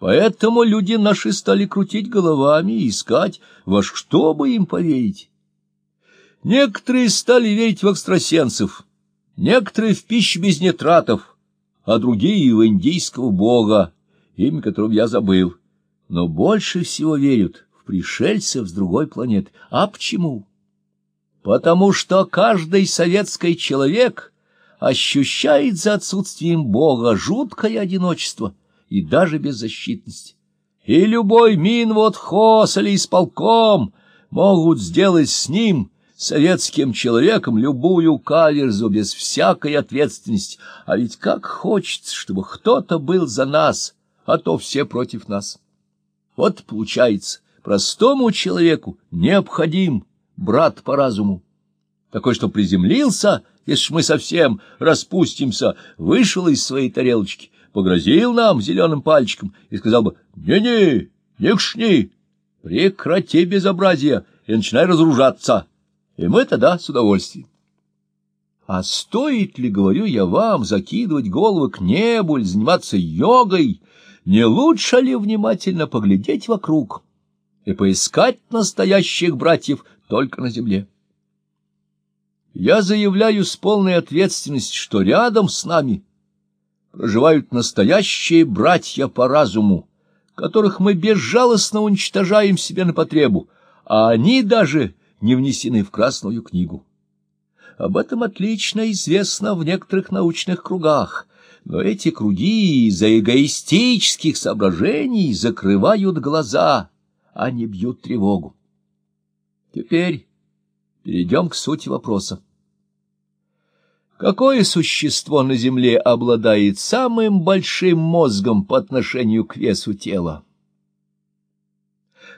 Поэтому люди наши стали крутить головами и искать, во что бы им поверить. Некоторые стали верить в экстрасенсов, некоторые в пищу без нитратов, а другие в индийского бога, имя которого я забыл. Но больше всего верят в пришельцев с другой планеты. А почему? Потому что каждый советский человек ощущает за отсутствием бога жуткое одиночество и даже беззащитность. И любой Минводхоз или исполком могут сделать с ним, советским человеком, любую каверзу без всякой ответственности. А ведь как хочется, чтобы кто-то был за нас, а то все против нас. Вот получается, простому человеку необходим брат по разуму. Такой, что приземлился, если мы совсем распустимся, вышел из своей тарелочки, погрозил нам зеленым пальчиком и сказал бы «Не-не, не прекрати безобразие и начинай разоружаться». И мы тогда с удовольствием. А стоит ли, говорю я вам, закидывать головы к небу или заниматься йогой, не лучше ли внимательно поглядеть вокруг и поискать настоящих братьев только на земле? Я заявляю с полной ответственностью, что рядом с нами проживают настоящие братья по разуму, которых мы безжалостно уничтожаем себе на потребу, а они даже не внесены в Красную книгу. Об этом отлично известно в некоторых научных кругах, но эти круги из-за эгоистических соображений закрывают глаза, а не бьют тревогу. Теперь перейдем к сути вопроса. Какое существо на Земле обладает самым большим мозгом по отношению к весу тела?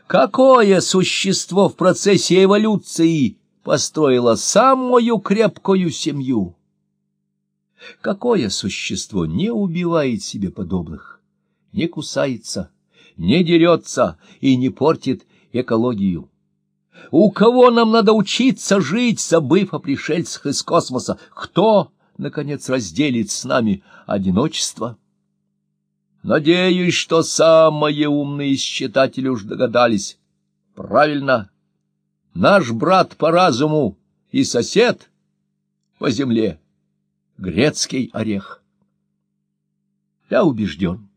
Какое существо в процессе эволюции построило самую крепкую семью? Какое существо не убивает себе подобных, не кусается, не дерется и не портит экологию? У кого нам надо учиться жить, забыв о пришельцах из космоса? Кто, наконец, разделит с нами одиночество? Надеюсь, что самые умные из читателей уж догадались. Правильно. Наш брат по разуму и сосед по земле — грецкий орех. Я убежден,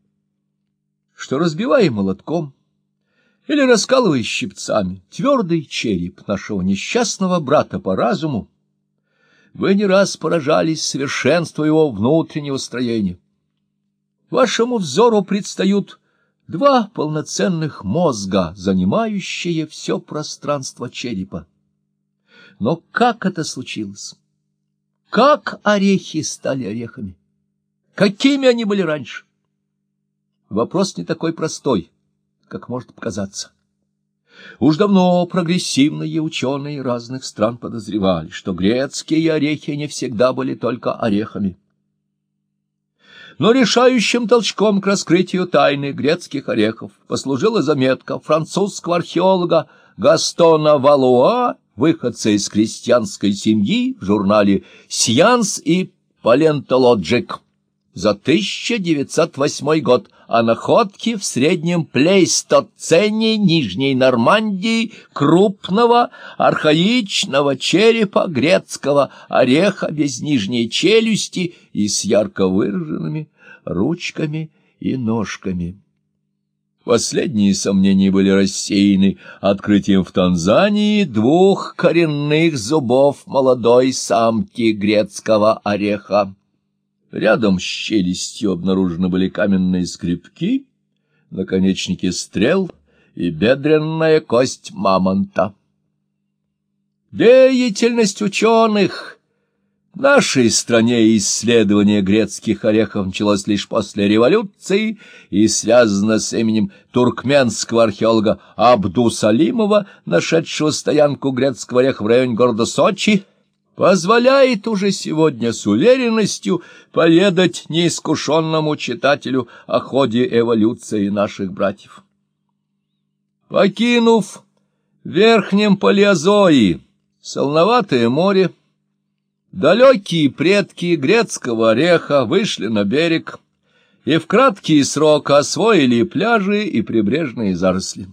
что, разбивая молотком или раскалывая щипцами твердый череп нашего несчастного брата по разуму, вы не раз поражались совершенству его внутреннего строения. Вашему взору предстают два полноценных мозга, занимающие все пространство черепа. Но как это случилось? Как орехи стали орехами? Какими они были раньше? Вопрос не такой простой, как может показаться. Уж давно прогрессивные ученые разных стран подозревали, что грецкие орехи не всегда были только орехами но решающим толчком к раскрытию тайны грецких орехов послужила заметка французского археолога Гастона Валуа, выходца из крестьянской семьи в журнале «Сианс» и «Палентологик» за 1908 год о находке в среднем плейстоцене Нижней Нормандии крупного архаичного черепа грецкого ореха без нижней челюсти и с ярко выраженными ручками и ножками. Последние сомнения были рассеяны открытием в Танзании двух коренных зубов молодой самки грецкого ореха. Рядом с челюстью обнаружены были каменные скребки, наконечники стрел и бедренная кость мамонта. Деятельность ученых в нашей стране исследование грецких орехов началось лишь после революции и связано с именем туркменского археолога Абду-Салимова, нашедшего стоянку грецкого ореха в районе города Сочи, позволяет уже сегодня с уверенностью поведать неискушенному читателю о ходе эволюции наших братьев. Покинув верхнем палеозои солноватое море, далекие предки грецкого ореха вышли на берег и в краткий срок освоили пляжи и прибрежные заросли.